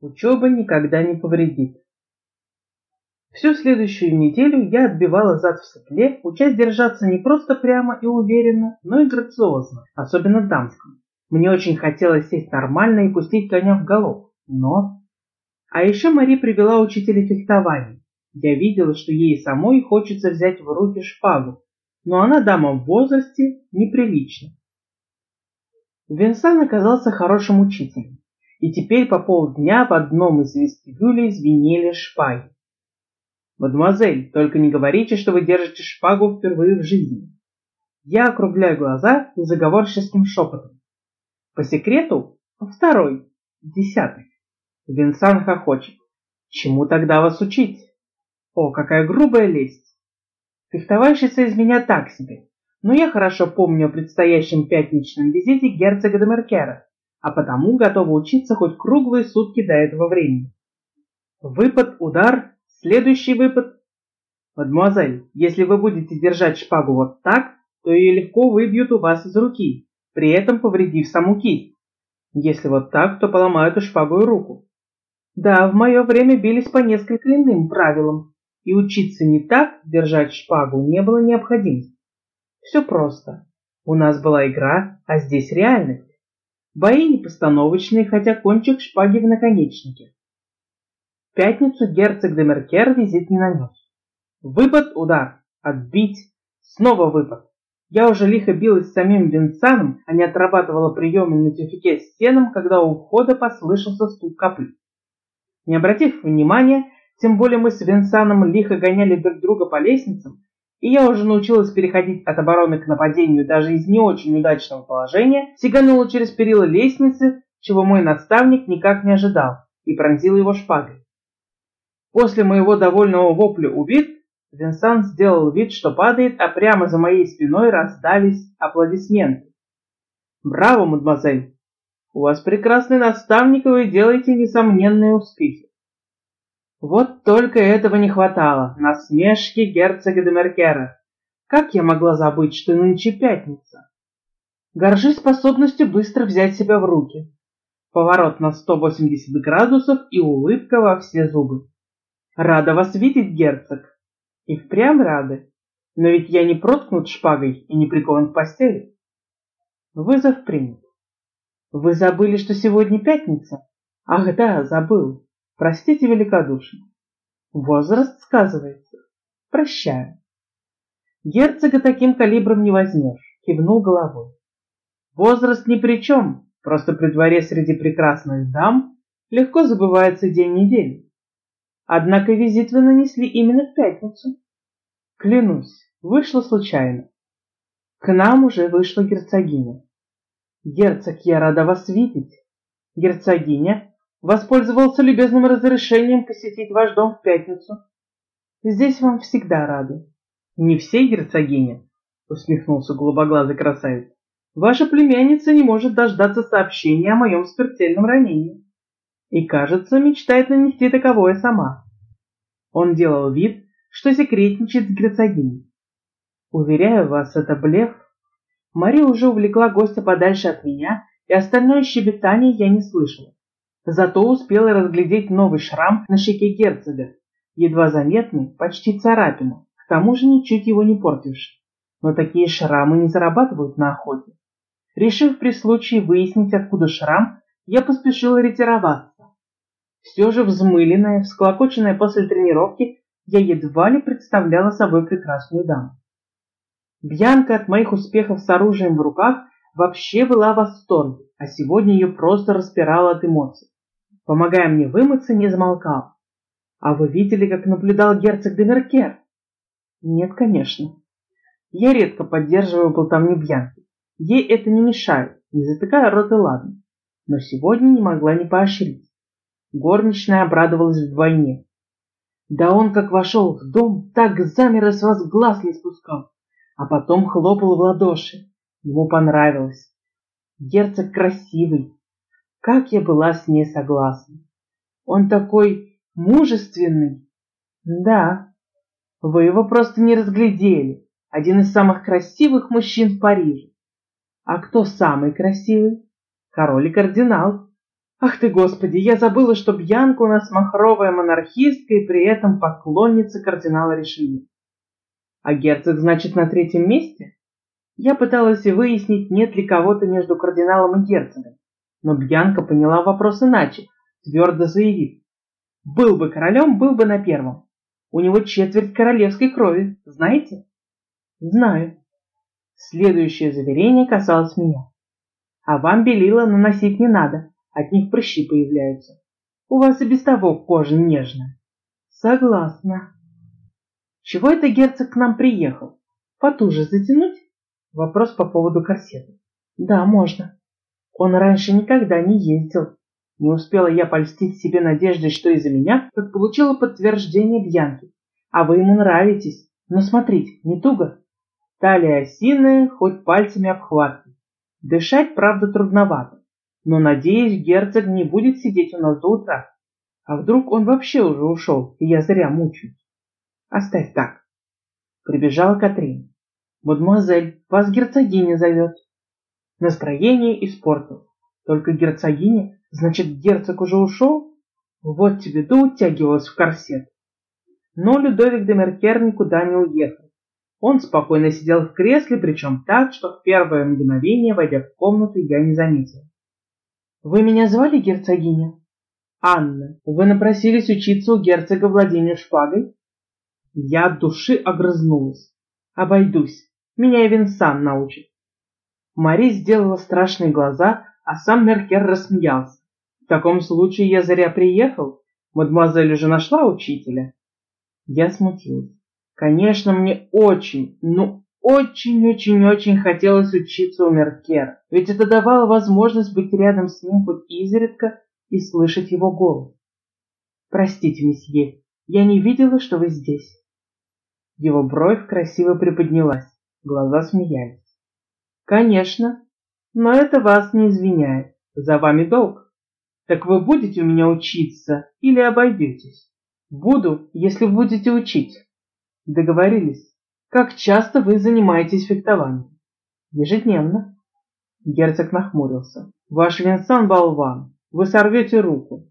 Учеба никогда не повредит. Всю следующую неделю я отбивала зад в седле, учась держаться не просто прямо и уверенно, но и грациозно, особенно дамском. Мне очень хотелось сесть нормально и пустить коня в галоп, но... А еще Мари привела учителя фехтования. Я видела, что ей самой хочется взять в руки шпагу, но она дама в возрасте неприлично. Винсан оказался хорошим учителем, и теперь по полдня в одном из вестибюлей звенели шпаги. «Мадемуазель, только не говорите, что вы держите шпагу впервые в жизни». Я округляю глаза и заговорческим шепотом. По секрету, второй, десятый. Винсан хохочет. Чему тогда вас учить? О, какая грубая лесть. Фехтовальщица из меня так себе, но я хорошо помню о предстоящем пятничном визите герцога де Меркера, а потому готова учиться хоть круглые сутки до этого времени. Выпад, удар, следующий выпад. Мадемуазель, если вы будете держать шпагу вот так, то ее легко выбьют у вас из руки, при этом повредив саму кисть. Если вот так, то поломают и шпагу и руку. Да, в мое время бились по несколько иным правилам, и учиться не так держать шпагу не было необходимости. Все просто. У нас была игра, а здесь реальность. Бои не постановочные, хотя кончик шпаги в наконечнике. В пятницу герцог де Меркер визит не нанес. Выпад, удар, отбить, снова выпад. Я уже лихо билась с самим Винсаном, а не отрабатывала приемы на тюфике с сеном, когда у входа послышался стук копыт. Не обратив внимания, тем более мы с Винсаном лихо гоняли друг друга по лестницам, и я уже научилась переходить от обороны к нападению даже из не очень удачного положения, сиганула через перила лестницы, чего мой наставник никак не ожидал, и пронзила его шпагой. После моего довольного вопля убит, Винсан сделал вид, что падает, а прямо за моей спиной раздались аплодисменты. «Браво, мадемуазель! У вас прекрасный наставник, и вы делаете несомненные успехи!» Вот только этого не хватало, насмешки герцога де Меркера. Как я могла забыть, что нынче пятница? Горжусь способностью быстро взять себя в руки. Поворот на 180 градусов и улыбка во все зубы. Рада вас видеть, герцог. И впрямь рады. Но ведь я не проткнут шпагой и не прикован к постели. Вызов принят. Вы забыли, что сегодня пятница? Ах да, забыл. Простите великодушно. Возраст сказывается. Прощаю. Герцога таким калибром не возьмешь, кивнул головой. Возраст ни при чем, просто при дворе среди прекрасных дам легко забывается день недели. Однако визит вы нанесли именно в пятницу. Клянусь, вышло случайно. К нам уже вышла герцогиня. Герцог, я рада вас видеть. Герцогиня воспользовался любезным разрешением посетить ваш дом в пятницу. Здесь вам всегда рады. Не все герцогиня, усмехнулся голубоглазый красавец. Ваша племянница не может дождаться сообщения о моем смертельном ранении и, кажется, мечтает нанести таковое сама. Он делал вид, что секретничает с герцогиней. Уверяю вас, это блеф. Мари уже увлекла гостя подальше от меня, и остальное щебетание я не слышала. Зато успела разглядеть новый шрам на щеке герцога, едва заметный, почти царапину, к тому же ничуть его не портивший. Но такие шрамы не зарабатывают на охоте. Решив при случае выяснить, откуда шрам, я поспешила ретироваться все же взмыленная, всклокоченная после тренировки, я едва ли представляла собой прекрасную даму. Бьянка от моих успехов с оружием в руках вообще была в восторге, а сегодня ее просто распирала от эмоций. Помогая мне вымыться, не замолкал. А вы видели, как наблюдал герцог де Меркер? Нет, конечно. Я редко поддерживаю болтовню Бьянки. Ей это не мешает, не затыкая рот и ладно. Но сегодня не могла не поощрить. Горничная обрадовалась вдвойне. Да он, как вошел в дом, так замер и с вас глаз не спускал, а потом хлопал в ладоши. Ему понравилось. Герцог красивый. Как я была с ней согласна. Он такой мужественный. Да, вы его просто не разглядели. Один из самых красивых мужчин в Париже. А кто самый красивый? Король и кардинал. Ах ты, Господи, я забыла, что Бьянка у нас махровая монархистка и при этом поклонница кардинала Ришелье. А герцог, значит, на третьем месте? Я пыталась выяснить, нет ли кого-то между кардиналом и герцогом, но Бьянка поняла вопрос иначе, твердо заявив. Был бы королем, был бы на первом. У него четверть королевской крови, знаете? Знаю. Следующее заверение касалось меня. А вам белила наносить не надо, от них прыщи появляются. У вас и без того кожа нежная. Согласна. Чего это герцог к нам приехал? Потуже затянуть? Вопрос по поводу корсета. Да, можно. Он раньше никогда не ездил. Не успела я польстить себе надеждой, что из-за меня, как получила подтверждение Бьянки. А вы ему нравитесь. Но смотрите, не туго. Талия осиная, хоть пальцами обхватки. Дышать, правда, трудновато. Но, надеюсь, герцог не будет сидеть у нас до утра. А вдруг он вообще уже ушел, и я зря мучаюсь? Оставь так. Прибежала Катрин. Мадемуазель, вас герцогиня зовет. Настроение испортил. Только герцогиня, значит, герцог уже ушел? Вот тебе, да утягивалась в корсет. Но Людовик де Меркер никуда не уехал. Он спокойно сидел в кресле, причем так, что в первое мгновение, войдя в комнату, я не заметил. Вы меня звали герцогиня? Анна, вы напросились учиться у герцога владению шпагой? Я от души огрызнулась. Обойдусь. Меня и Винсан научит. Мари сделала страшные глаза, а сам Меркер рассмеялся. В таком случае я зря приехал. Мадемуазель уже нашла учителя. Я смутилась. Конечно, мне очень, ну очень-очень-очень хотелось учиться у Меркера, ведь это давало возможность быть рядом с ним хоть изредка и слышать его голос. «Простите, месье, я не видела, что вы здесь». Его бровь красиво приподнялась, глаза смеялись. «Конечно, но это вас не извиняет, за вами долг. Так вы будете у меня учиться или обойдетесь? Буду, если будете учить. Договорились?» Как часто вы занимаетесь фехтованием? Ежедневно. Герцог нахмурился. Ваш Винсан болван. Вы сорвете руку.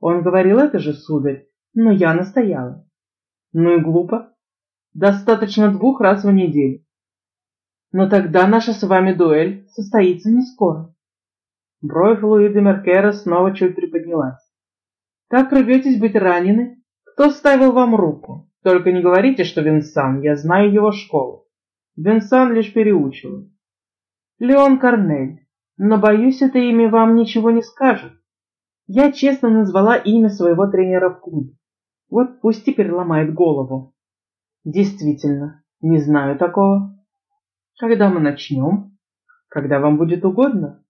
Он говорил это же, сударь, но я настояла. Ну и глупо. Достаточно двух раз в неделю. Но тогда наша с вами дуэль состоится не скоро. Бровь Луи де Меркера снова чуть приподнялась. Так рветесь быть ранены? Кто ставил вам руку? Только не говорите, что Винсан, я знаю его школу. Винсан лишь переучивает. Леон Корнель, но, боюсь, это имя вам ничего не скажет. Я честно назвала имя своего тренера в клубе. Вот пусть теперь ломает голову. Действительно, не знаю такого. Когда мы начнем? Когда вам будет угодно?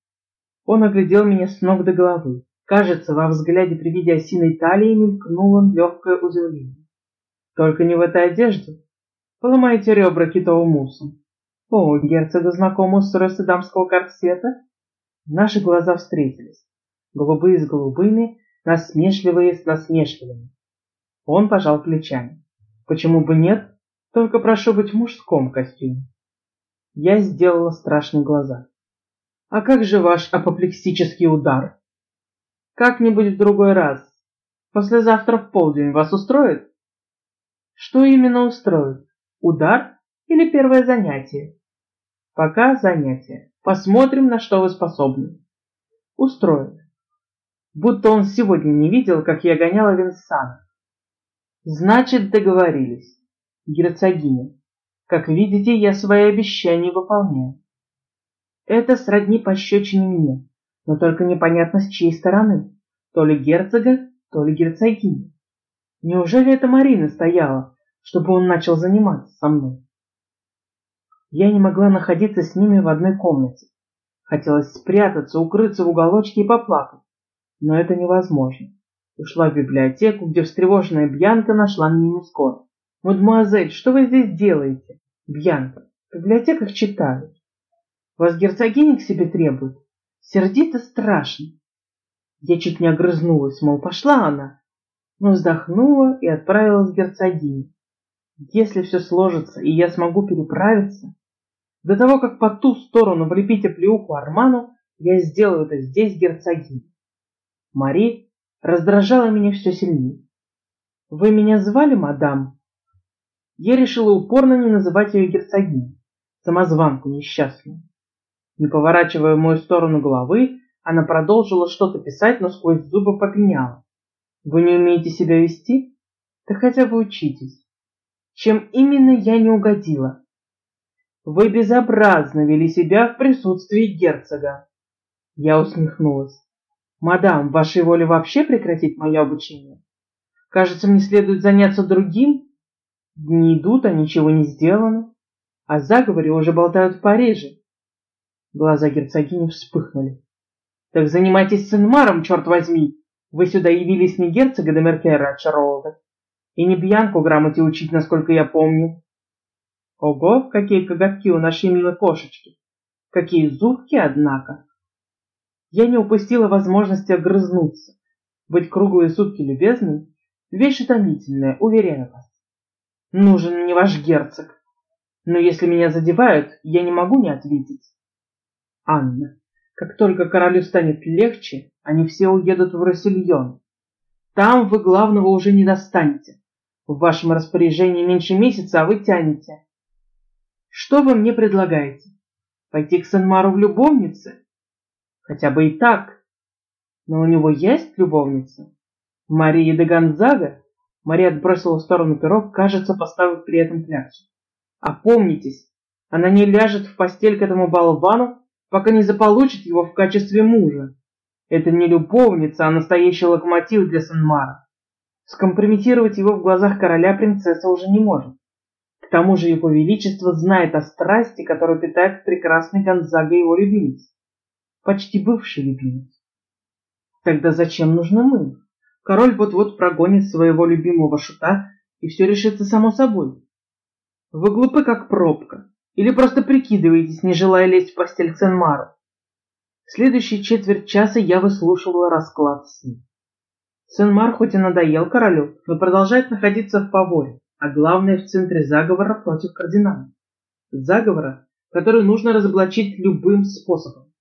Он оглядел меня с ног до головы. Кажется, во взгляде при виде осиной талии мелькнуло легкое удивление. Только не в этой одежде. Поломайте ребра китовым мусом. О, герцогу знакомо устройство дамского корсета? Наши глаза встретились. Голубые с голубыми, насмешливые с насмешливыми. Он пожал плечами. Почему бы нет? Только прошу быть в мужском костюме. Я сделала страшные глаза. А как же ваш апоплексический удар? Как-нибудь в другой раз. Послезавтра в полдень вас устроит? Что именно устроит? Удар или первое занятие? Пока занятие. Посмотрим, на что вы способны. Устроит. Будто он сегодня не видел, как я гоняла Винсана. Значит, договорились. Герцогиня. Как видите, я свои обещания выполняю. Это сродни пощечине мне, но только непонятно с чьей стороны. То ли герцога, то ли герцогини. Неужели это Марина стояла, чтобы он начал заниматься со мной? Я не могла находиться с ними в одной комнате. Хотелось спрятаться, укрыться в уголочке и поплакать. Но это невозможно. Ушла в библиотеку, где встревоженная Бьянка нашла меня не скоро. «Мадемуазель, что вы здесь делаете?» «Бьянка, в библиотеках читают. Вас герцогиня к себе требует. Сердито страшно». Я чуть не огрызнулась, мол, пошла она, но вздохнула и отправилась к герцогине. Если все сложится, и я смогу переправиться, до того, как по ту сторону влепить оплеуху Арману, я сделаю это здесь, герцогине. Мари раздражала меня все сильнее. «Вы меня звали, мадам?» Я решила упорно не называть ее герцогиней, самозванку несчастную. Не поворачивая мою сторону головы, она продолжила что-то писать, но сквозь зубы попеняла. «Вы не умеете себя вести? Да хотя бы учитесь. Чем именно я не угодила?» «Вы безобразно вели себя в присутствии герцога!» Я усмехнулась. «Мадам, вашей воле вообще прекратить мое обучение? Кажется, мне следует заняться другим. Дни идут, а ничего не сделано. О заговоре уже болтают в Париже. Глаза герцогини вспыхнули. Так занимайтесь Сенмаром, черт возьми! Вы сюда явились не герцога де Меркера очаровывать, и не Бьянку грамоте учить, насколько я помню. Ого, какие коготки у нашей милой кошечки! Какие зубки, однако! Я не упустила возможности огрызнуться. Быть круглые сутки любезной — вещь утомительная, уверяю вас. Нужен не ваш герцог. Но если меня задевают, я не могу не ответить. Анна, как только королю станет легче, они все уедут в Рассельон. Там вы главного уже не достанете. В вашем распоряжении меньше месяца, а вы тянете. Что вы мне предлагаете? Пойти к Санмару в любовнице? Хотя бы и так. Но у него есть любовница? Мария де Гонзага? Мария отбросила в сторону пирог, кажется, поставив при этом кляксу. Опомнитесь, она не ляжет в постель к этому болвану, пока не заполучит его в качестве мужа. Это не любовница, а настоящий локомотив для Санмара. Скомпрометировать его в глазах короля принцесса уже не может. К тому же его величество знает о страсти, которую питает прекрасный Гонзага его любимец. Почти бывший любимец. Тогда зачем нужны мы? Король вот-вот прогонит своего любимого шута, и все решится само собой. Вы глупы, как пробка. Или просто прикидываетесь, не желая лезть в постель к Сенмару. Следующие четверть часа я выслушивала расклад сна. Сенмар хоть и надоел королю, но продолжает находиться в фаворе, а главное в центре заговора против кардинала. Заговора, который нужно разоблачить любым способом.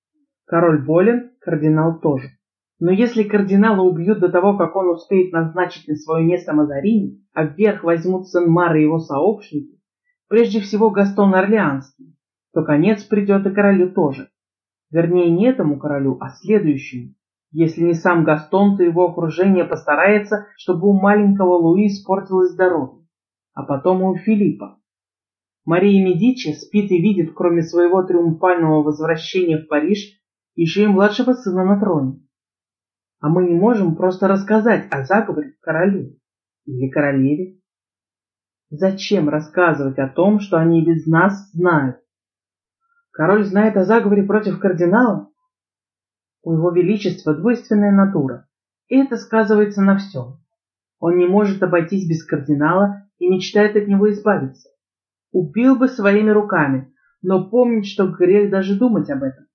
Король болен, кардинал тоже. Но если кардинала убьют до того, как он успеет назначить на свое место Мазарини, а вверх возьмут Сен-Мар и его сообщники, прежде всего Гастон Орлеанский, то конец придет и королю тоже. Вернее, не этому королю, а следующему. Если не сам Гастон, то его окружение постарается, чтобы у маленького Луи испортилось здоровье, а потом у Филиппа. Мария Медичи спит и видит, кроме своего триумфального возвращения в Париж, еще и младшего сына на троне. А мы не можем просто рассказать о заговоре королю или королеве. Зачем рассказывать о том, что они без нас знают? Король знает о заговоре против кардинала? У его величества двойственная натура, и это сказывается на всем. Он не может обойтись без кардинала и мечтает от него избавиться. Убил бы своими руками, но помнит, что грех даже думать об этом.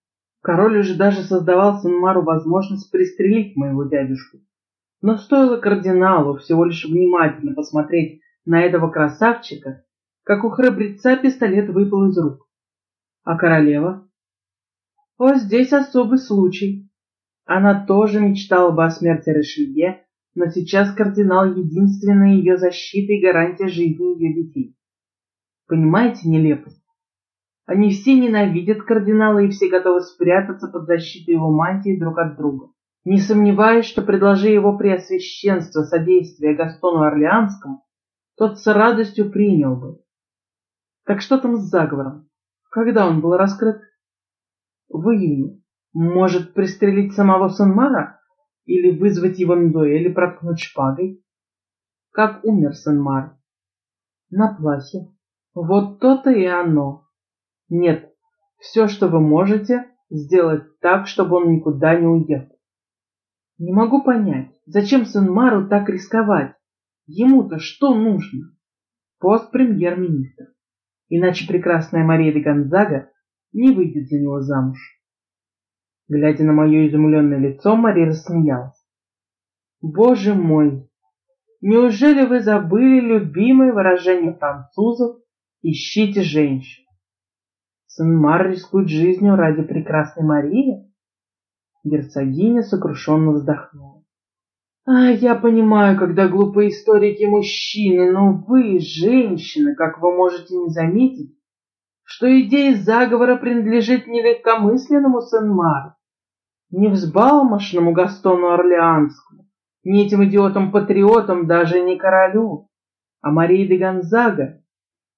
Король уже даже создавал Санмару возможность пристрелить моего дядюшку. Но стоило кардиналу всего лишь внимательно посмотреть на этого красавчика, как у храбреца пистолет выпал из рук. А королева? О, здесь особый случай. Она тоже мечтала бы о смерти Ришелье, но сейчас кардинал — единственная ее защита и гарантия жизни ее детей. Понимаете нелепость? Они все ненавидят кардинала и все готовы спрятаться под защитой его мантии друг от друга. Не сомневаюсь, что предложи его преосвященство содействия Гастону Орлеанскому, тот с радостью принял бы. Так что там с заговором? Когда он был раскрыт? В июне. Может, пристрелить самого Санмара? Или вызвать его на дуэль и проткнуть шпагой? Как умер Санмар? На плахе. Вот то-то и оно. Нет, все, что вы можете, сделать так, чтобы он никуда не уехал. Не могу понять, зачем Санмару так рисковать? Ему-то что нужно? Пост премьер-министра. Иначе прекрасная Мария де Гонзага не выйдет за него замуж. Глядя на мое изумленное лицо, Мария рассмеялась. Боже мой! Неужели вы забыли любимое выражение французов «Ищите женщин»? Сен-Мар рискует жизнью ради прекрасной Марии? Герцогиня сокрушенно вздохнула. А, я понимаю, когда глупые историки мужчины, но вы, женщина, как вы можете не заметить, что идея заговора принадлежит не Сен-Мару, не взбалмошному Гастону Орлеанскому, не этим идиотам-патриотам, даже не королю, а Марии де Гонзага.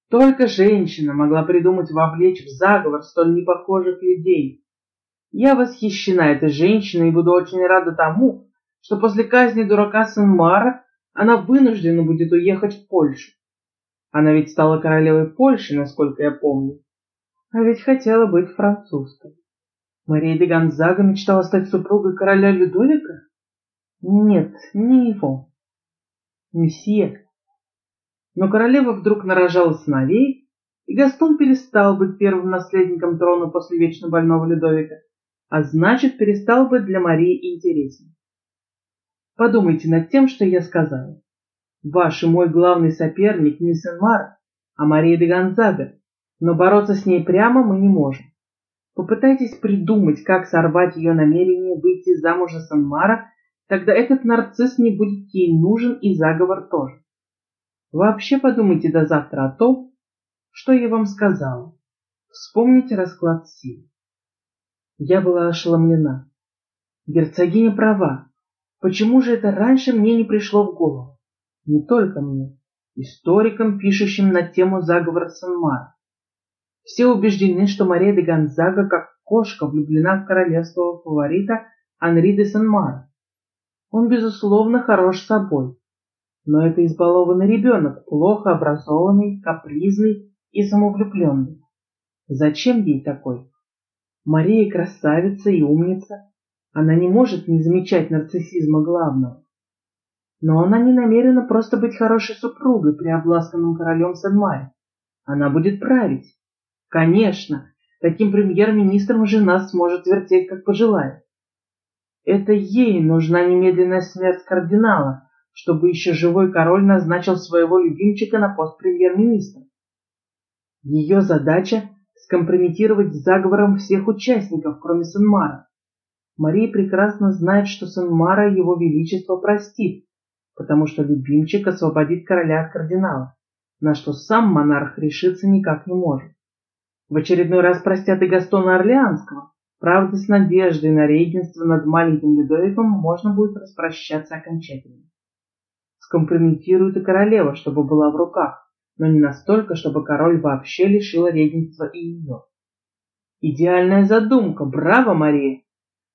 Только женщина могла придумать вовлечь в заговор столь непохожих людей. Я восхищена этой женщиной и буду очень рада тому, что после казни дурака Сен-Мара она вынуждена будет уехать в Польшу. Она ведь стала королевой Польши, насколько я помню. А ведь хотела быть французской. Мария де Гонзага мечтала стать супругой короля Людовика? Нет, не его. Месье. Но королева вдруг нарожала сыновей, и Гастон перестал быть первым наследником трона после вечно больного Людовика, а значит, перестал быть для Марии интересен. Подумайте над тем, что я сказала. Ваш и мой главный соперник не Сен-Мар, а Мария де Гонзага, но бороться с ней прямо мы не можем. Попытайтесь придумать, как сорвать ее намерение выйти замуж за Санмара, тогда этот нарцисс не будет ей нужен и заговор тоже. Вообще подумайте до завтра о том, что я вам сказала. Вспомните расклад сил. Я была ошеломлена. Герцогиня права. Почему же это раньше мне не пришло в голову? Не только мне, историкам, пишущим на тему заговора Санмара. Все убеждены, что Мария де Гонзага, как кошка, влюблена в королевского фаворита Анри де Сен-Мара. Он, безусловно, хорош собой. Но это избалованный ребенок, плохо образованный, капризный и самовлюбленный. Зачем ей такой? Мария красавица и умница. Она не может не замечать нарциссизма главного. Но она не намерена просто быть хорошей супругой при обласканном королем Сен-Маре. Она будет править. Конечно, таким премьер-министром жена сможет вертеть, как пожелает. Это ей нужна немедленная смерть кардинала, чтобы еще живой король назначил своего любимчика на пост премьер-министра. Ее задача — скомпрометировать заговором всех участников, кроме Сен-Мара. Мария прекрасно знает, что Сен-Мара его величество простит, потому что любимчик освободит короля от кардинала, на что сам монарх решиться никак не может. В очередной раз простят и Гастона Орлеанского. Правда, с надеждой на регенство над маленьким Людовиком можно будет распрощаться окончательно. Скомпрометируют и королева, чтобы была в руках, но не настолько, чтобы король вообще лишил регенства и ее. Идеальная задумка, браво, Мария!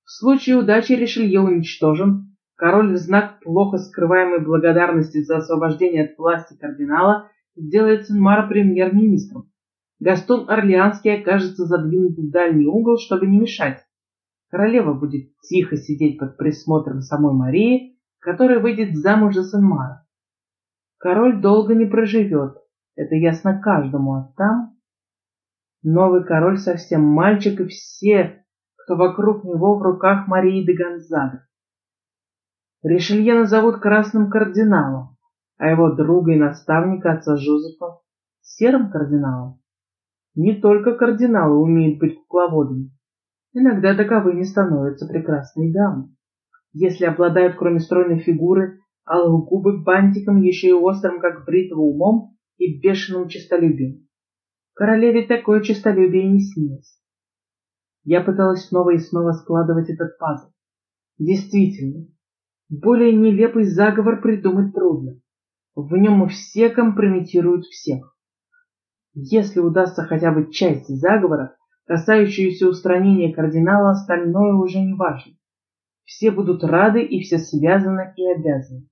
В случае удачи Ришелье уничтожен, король в знак плохо скрываемой благодарности за освобождение от власти кардинала сделает Сен-Мара премьер-министром, Гастон Орлеанский окажется задвинут в дальний угол, чтобы не мешать. Королева будет тихо сидеть под присмотром самой Марии, которая выйдет замуж за Сен-Мара. Король долго не проживет, это ясно каждому, а там... Новый король совсем мальчик, и все, кто вокруг него в руках Марии де Гонзага. Ришелье назовут красным кардиналом, а его друга и наставника отца Жозефа серым кардиналом. Не только кардиналы умеют быть кукловодами. Иногда таковыми становятся прекрасные дамы. Если обладают, кроме стройной фигуры, алых губы бантиком, еще и острым, как бритва, умом и бешеным честолюбием. Королеве такое честолюбие не снилось. Я пыталась снова и снова складывать этот пазл. Действительно, более нелепый заговор придумать трудно. В нем все компрометируют всех. Если удастся хотя бы часть заговора, касающуюся устранения кардинала, остальное уже не важно. Все будут рады и все связаны и обязаны.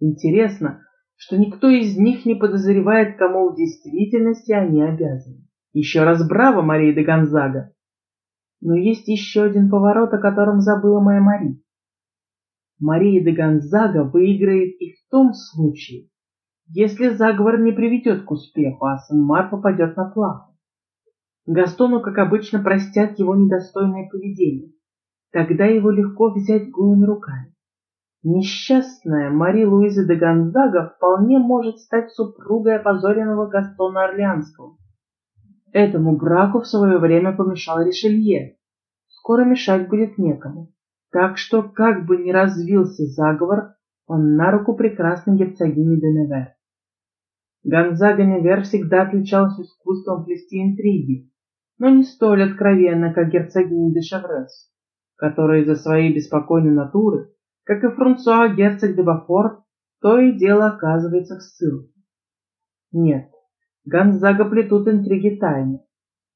Интересно, что никто из них не подозревает, кому в действительности они обязаны. Еще раз браво, Мария де Гонзага! Но есть еще один поворот, о котором забыла моя Мария. Мария де Гонзага выиграет и в том случае, если заговор не приведет к успеху, а Санмар попадет на плаху. Гастону, как обычно, простят его недостойное поведение. Тогда его легко взять голыми руками. Несчастная Мари Луиза де Гонзага вполне может стать супругой опозоренного Гастона Орлеанского. Этому браку в свое время помешал Ришелье. Скоро мешать будет некому. Так что, как бы ни развился заговор, он на руку прекрасной герцогини Деневер. Гонзага Невер всегда отличался искусством плести интриги, но не столь откровенно, как герцогиня де Шеврес, которая из-за своей беспокойной натуры, как и Франсуа герцог де Бафорт, то и дело оказывается в ссылке. Нет, Гонзага плетут интриги тайны,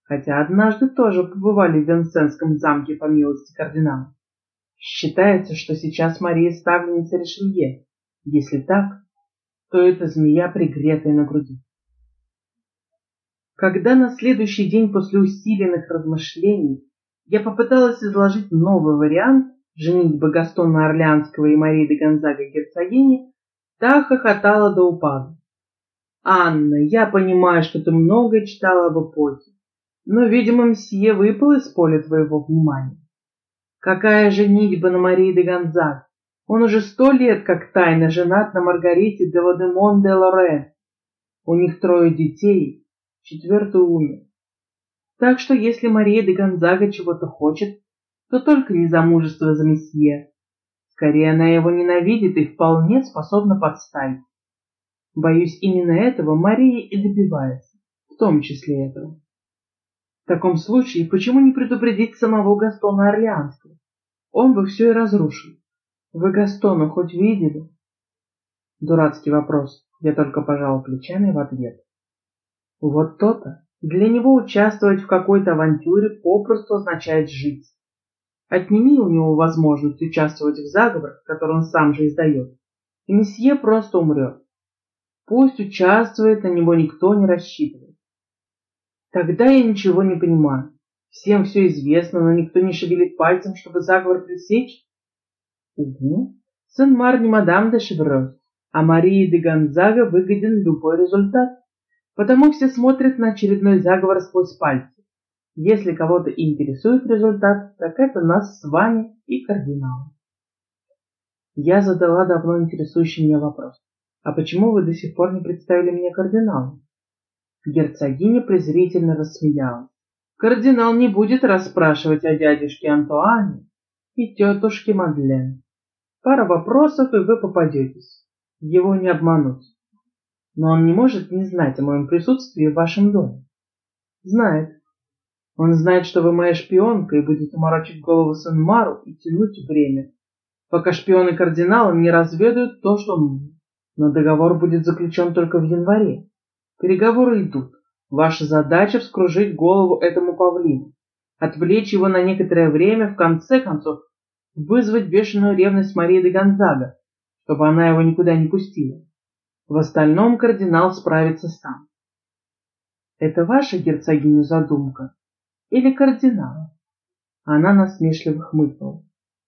хотя однажды тоже побывали в Венсенском замке по милости кардинала. Считается, что сейчас Мария ставленница Ришелье. Если так, то это змея, пригретая на груди. Когда на следующий день после усиленных размышлений я попыталась изложить новый вариант женитьбы Гастона Орлеанского и Марии де Гонзага герцогини, та хохотала до упаду. «Анна, я понимаю, что ты много читала об эпохе, но, видимо, мсье выпал из поля твоего внимания. Какая женитьба на Марии де Гонзаг? Он уже сто лет как тайно женат на Маргарите де Вадемон де Лорен. У них трое детей, четвертый умер. Так что если Мария де Гонзага чего-то хочет, то только не замужество за месье. Скорее, она его ненавидит и вполне способна подставить. Боюсь, именно этого Мария и добивается, в том числе этого. В таком случае, почему не предупредить самого Гастона Орлеанского? Он бы все и разрушил. Вы Гастона хоть видели? Дурацкий вопрос. Я только пожал плечами в ответ. Вот то-то. Для него участвовать в какой-то авантюре попросту означает жить. Отними у него возможность участвовать в заговоре, который он сам же издает, и месье просто умрет. Пусть участвует, на него никто не рассчитывает. Тогда я ничего не понимаю. Всем все известно, но никто не шевелит пальцем, чтобы заговор пресечь. Угу. Сен-Мар не мадам де Шеврос, а Марии де Гонзага выгоден любой результат. Потому все смотрят на очередной заговор сквозь пальцы. Если кого-то интересует результат, так это нас с вами и кардиналом. Я задала давно интересующий меня вопрос. А почему вы до сих пор не представили меня кардиналом? Герцогиня презрительно рассмеялась. Кардинал не будет расспрашивать о дядюшке Антуане и тетушке Мадлен. Пара вопросов, и вы попадетесь. Его не обмануть. Но он не может не знать о моем присутствии в вашем доме. Знает. Он знает, что вы моя шпионка и будет морочить голову Сен-Мару и тянуть время, пока шпионы кардинала не разведают то, что нужно. Но договор будет заключен только в январе. Переговоры идут. Ваша задача вскружить голову этому павлину, отвлечь его на некоторое время, в конце концов, вызвать бешеную ревность Марии де Гонзага, чтобы она его никуда не пустила. В остальном кардинал справится сам. Это ваша герцогиня задумка? Или кардинала? Она насмешливо хмыкнула.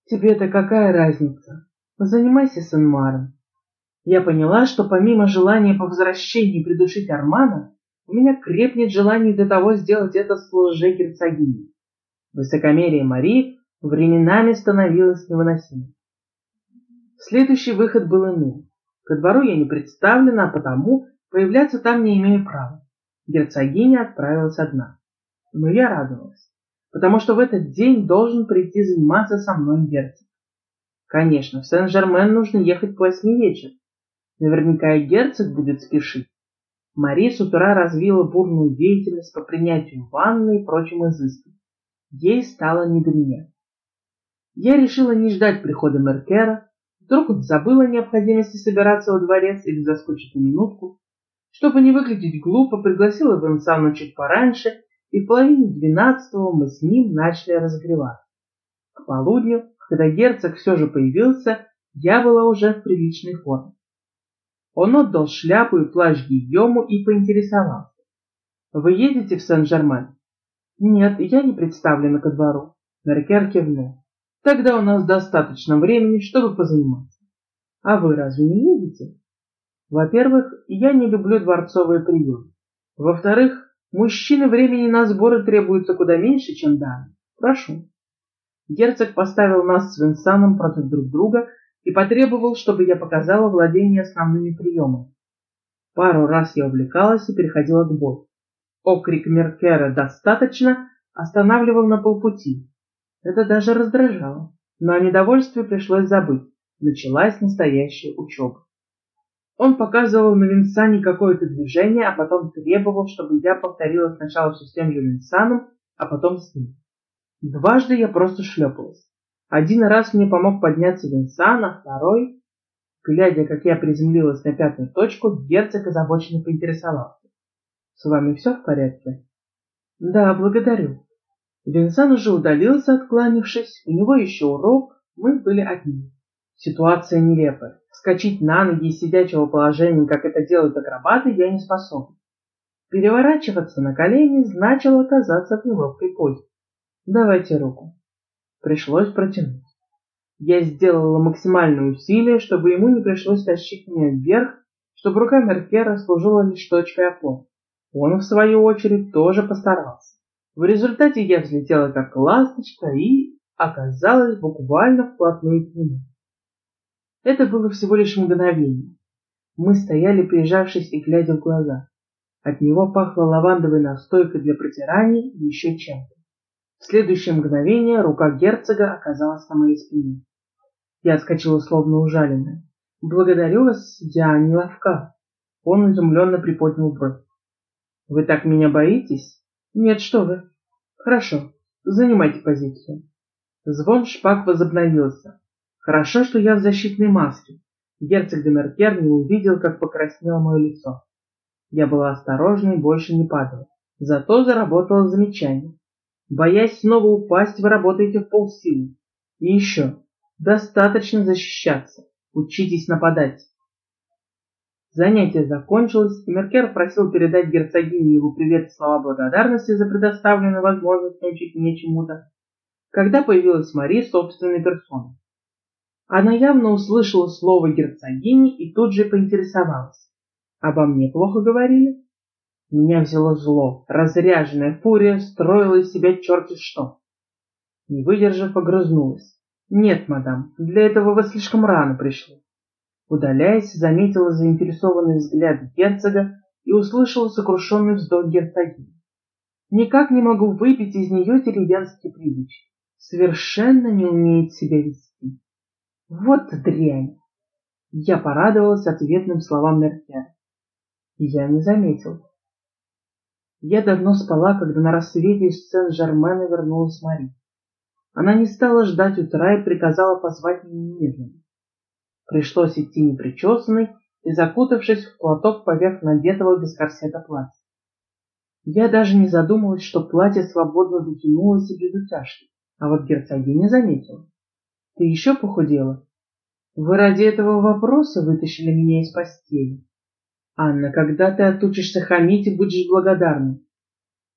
Тебе-то какая разница? Занимайся Сен-Маром. Я поняла, что помимо желания по возвращении придушить Армана, у меня крепнет желание для того сделать это с лже-герцогиней. Высокомерие Марии временами становилось невыносимым. Следующий выход был иным. Ко двору я не представлена, а потому появляться там не имею права. Герцогиня отправилась одна. Но я радовалась, потому что в этот день должен прийти заниматься со мной герцог. Конечно, в Сен-Жермен нужно ехать к восьми вечера, Наверняка и герцог будет спешить. Мари с утра развила бурную деятельность по принятию ванны и прочим изыскам. Ей стало не до меня. Я решила не ждать прихода Меркера, вдруг он забыл о необходимости собираться во дворец или заскочить на минутку. Чтобы не выглядеть глупо, пригласила Венсану чуть пораньше, и в половине двенадцатого мы с ним начали разогреваться. К полудню, когда герцог все же появился, я была уже в приличной форме. Он отдал шляпу и плащ Гийому и поинтересовался. «Вы едете в Сен-Жермен?» «Нет, я не представлена ко двору». Меркер кивнул. «Тогда у нас достаточно времени, чтобы позаниматься». «А вы разве не едете?» «Во-первых, я не люблю дворцовые приемы. Во-вторых, мужчины времени на сборы требуется куда меньше, чем дамы. Прошу». Герцог поставил нас с Винсаном против друг друга и потребовал, чтобы я показала владение основными приемами. Пару раз я увлекалась и переходила к бою. Окрик Меркера «достаточно» останавливал на полпути. Это даже раздражало. Но о недовольстве пришлось забыть. Началась настоящая учеба. Он показывал на Винсане какое-то движение, а потом требовал, чтобы я повторила сначала все с тем же Винсаном, а потом с ним. Дважды я просто шлепалась. Один раз мне помог подняться Винсан, а второй... Глядя, как я приземлилась на пятую точку, герцог озабоченно поинтересовался. «С вами все в порядке?» «Да, благодарю». Винсан уже удалился, откланившись. У него еще урок, мы были одни. Ситуация нелепая. Вскочить на ноги из сидячего положения, как это делают акробаты, я не способен. Переворачиваться на колени значило оказаться в неловкой позе. Давайте руку. Пришлось протянуть. Я сделала максимальное усилие, чтобы ему не пришлось тащить меня вверх, чтобы рука Меркера служила лишь точкой опоры. Он, в свою очередь, тоже постарался. В результате я взлетела как ласточка и оказалась буквально вплотную к нему. Это было всего лишь мгновение. Мы стояли, прижавшись и глядя в глаза. От него пахло лавандовой настойкой для протирания и еще чем-то. В следующее мгновение рука герцога оказалась на моей спине. Я отскочила словно ужаленная. «Благодарю вас, я не ловка». Он изумленно приподнял бровь. «Вы так меня боитесь?» «Нет, что вы». «Хорошо, занимайте позицию». Звон шпаг возобновился. Хорошо, что я в защитной маске. Герцог де не увидел, как покраснело мое лицо. Я была осторожна и больше не падала. Зато заработала замечание. Боясь снова упасть, вы работаете в полсилы. И еще, достаточно защищаться. Учитесь нападать. Занятие закончилось, и Меркер просил передать герцогине его привет и слова благодарности за предоставленную возможность научить меня чему-то, когда появилась Мари собственной персоной. Она явно услышала слово герцогини и тут же поинтересовалась. Обо мне плохо говорили? Меня взяло зло. Разряженная фурия строила из себя черти что. Не выдержав, огрызнулась. Нет, мадам, для этого вы слишком рано пришли. Удаляясь, заметила заинтересованный взгляд герцога и услышала сокрушенный вздох герцогини. Никак не могу выпить из нее деревенские привычки. Совершенно не умеет себя вести. Вот дрянь! Я порадовалась ответным словам Меркера. Я не заметил. Я давно спала, когда на рассвете из Сен-Жермена вернулась Мари. Она не стала ждать утра и приказала позвать меня немедленно. Пришлось идти непричесанной и закутавшись в платок поверх надетого без корсета платья. Я даже не задумалась, что платье свободно затянулось и без утяжки, а вот герцогиня заметила. Ты еще похудела? Вы ради этого вопроса вытащили меня из постели. Анна, когда ты отучишься хамить и будешь благодарна?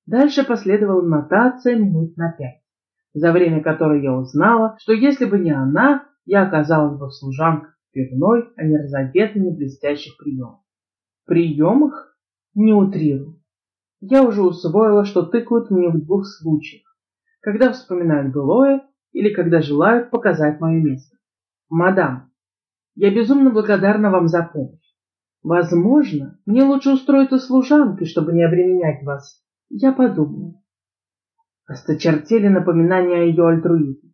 Дальше последовала нотация минут на пять, за время которой я узнала, что если бы не она, я оказалась бы в служанках пивной, а не разодета не блестящих приемах. Приемах? Не утрирую. Я уже усвоила, что тыкают мне в двух случаях, когда вспоминают былое или когда желают показать мое место. Мадам, я безумно благодарна вам за помощь. Возможно, мне лучше устроиться служанкой, чтобы не обременять вас. Я подумаю. Осточертели напоминания о ее альтруизме.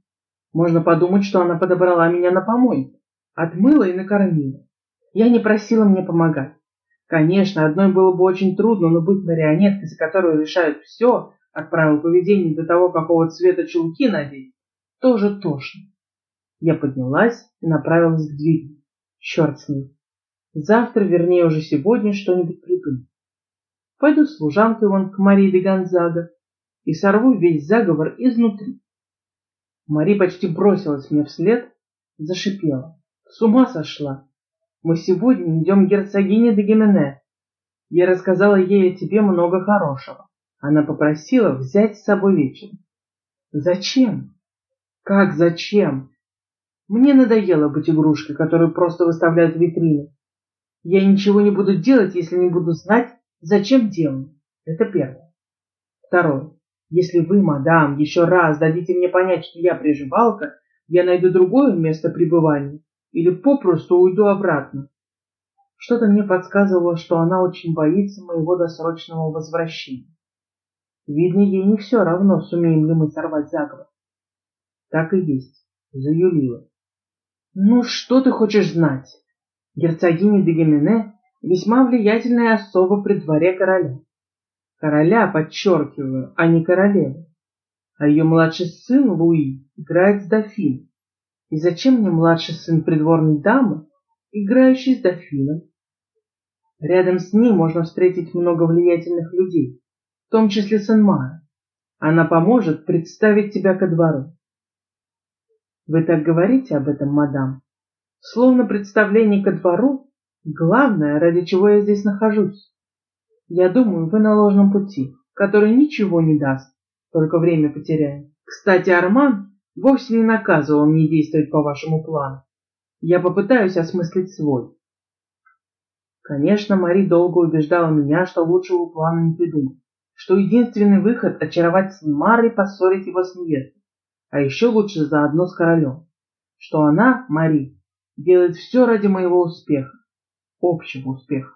Можно подумать, что она подобрала меня на помойке, отмыла и накормила. Я не просила мне помогать. Конечно, одной было бы очень трудно, но быть марионеткой, за которую решают все, от правил поведения до того, какого цвета чулки надеть, тоже тошно. Я поднялась и направилась к двери. Черт с ней. Завтра, вернее уже сегодня, что-нибудь придумаю. Пойду с служанкой вон к Марии де Гонзага и сорву весь заговор изнутри. Мари почти бросилась мне вслед, зашипела. С ума сошла. Мы сегодня идем к герцогине де Гимене. Я рассказала ей о тебе много хорошего. Она попросила взять с собой вечером. Зачем? Как зачем? Мне надоело быть игрушкой, которую просто выставляют в витрины. Я ничего не буду делать, если не буду знать, зачем делаю. Это первое. Второе. Если вы, мадам, еще раз дадите мне понять, что я приживалка, я найду другое место пребывания или попросту уйду обратно. Что-то мне подсказывало, что она очень боится моего досрочного возвращения. Видно, ей не все равно, сумеем ли мы сорвать заговор. Так и есть. заюлила. Ну, что ты хочешь знать? Герцогиня де весьма влиятельная особа при дворе короля. Короля, подчеркиваю, а не королевы. А ее младший сын Луи играет с дофином. И зачем мне младший сын придворной дамы, играющий с дофином? Рядом с ней можно встретить много влиятельных людей, в том числе Сен-Мара. Она поможет представить тебя ко двору. Вы так говорите об этом, мадам? Словно представление ко двору — главное, ради чего я здесь нахожусь. Я думаю, вы на ложном пути, который ничего не даст, только время потеряем. Кстати, Арман вовсе не наказывал мне действовать по вашему плану. Я попытаюсь осмыслить свой. Конечно, Мари долго убеждала меня, что лучшего плана не придумать, что единственный выход — очаровать Сенмара и поссорить его с невестой, а еще лучше заодно с королем, что она, Мари, делает все ради моего успеха, общего успеха.